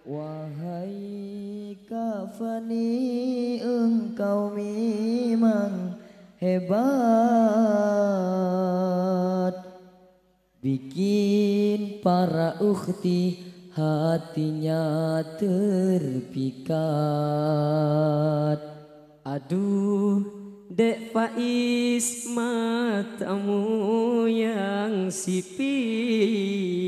Wahai kafani engkau memang hebat. Bikin para ukhti hatinya terpikat. Aduh Dek Faiz matamu yang sipit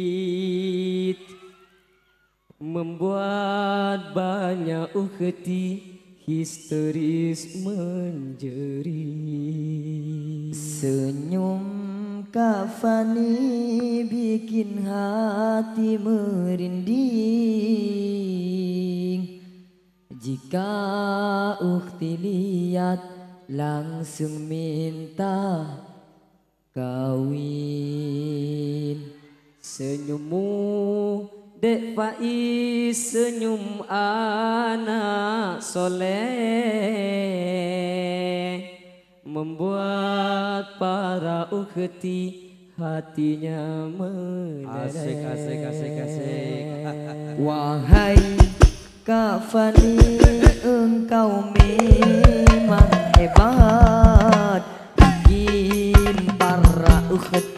membuat banyak ukhti histeris menjerit. Senyum kafani bikin hati merinding. Jika ukhti lihat langsung minta kawin. Senyummu Dek Faiz senyum anak soleh Membuat para ukhti hatinya meleleh Asik, asik, asik, asik. Wahai kafani engkau memang hebat. Bikin para ukhti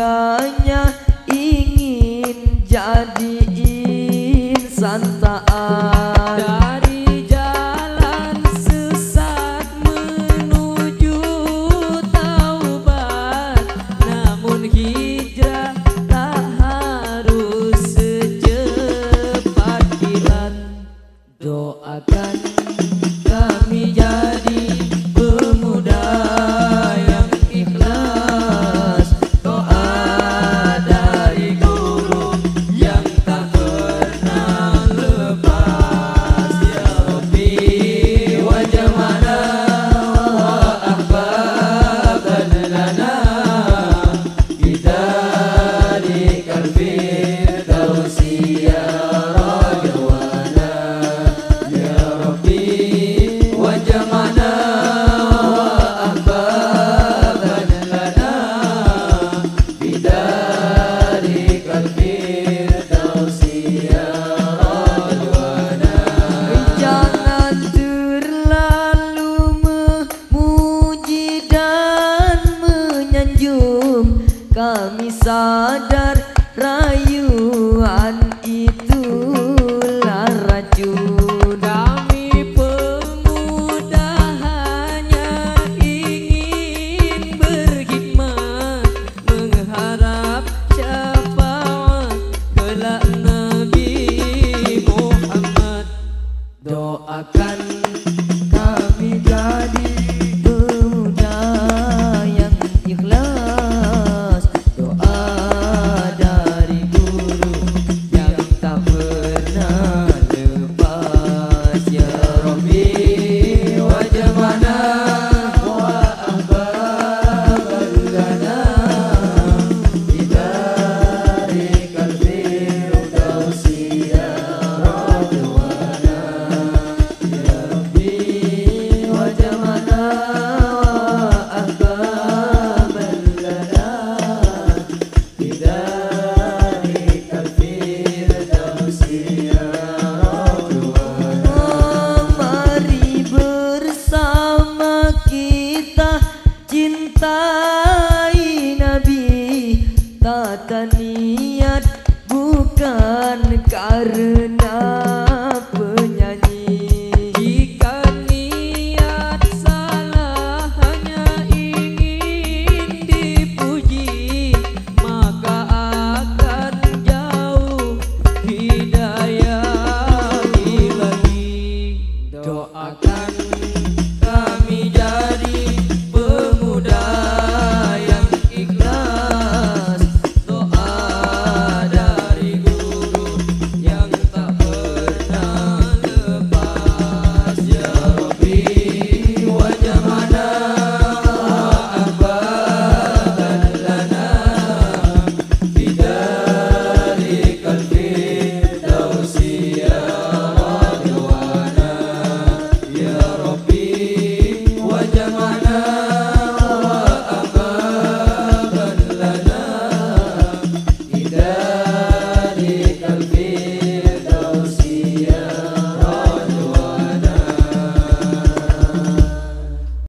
Hanya ingin jadi insan taat cium kami sadar rayuan